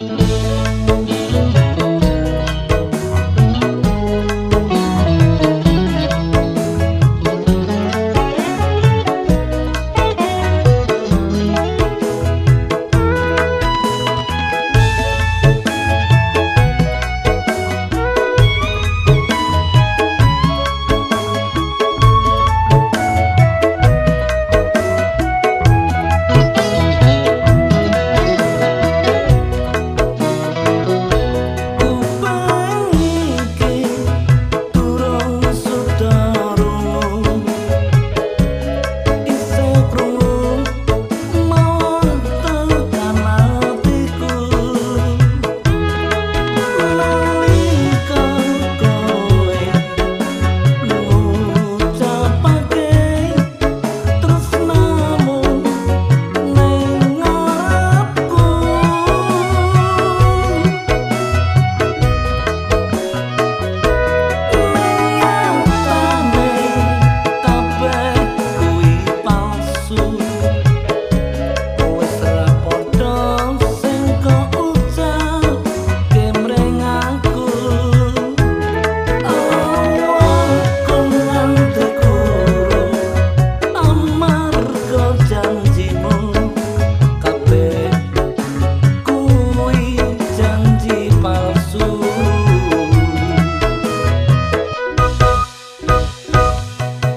Música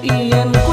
一眼。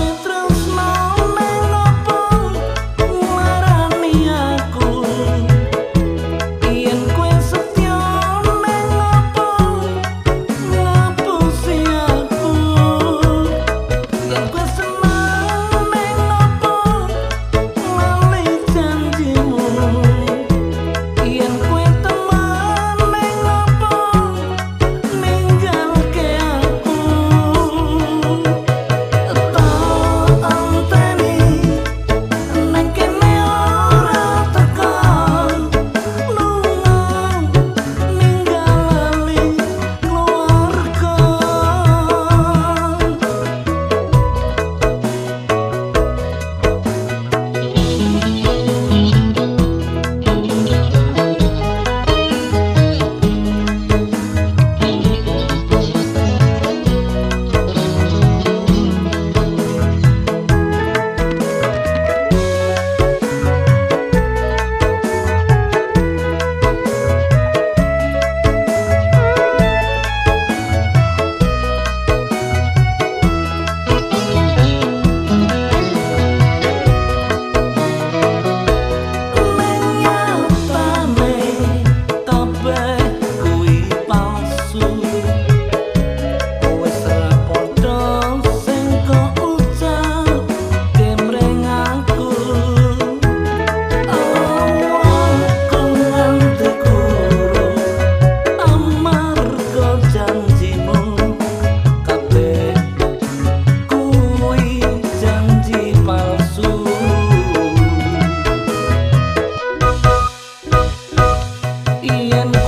yên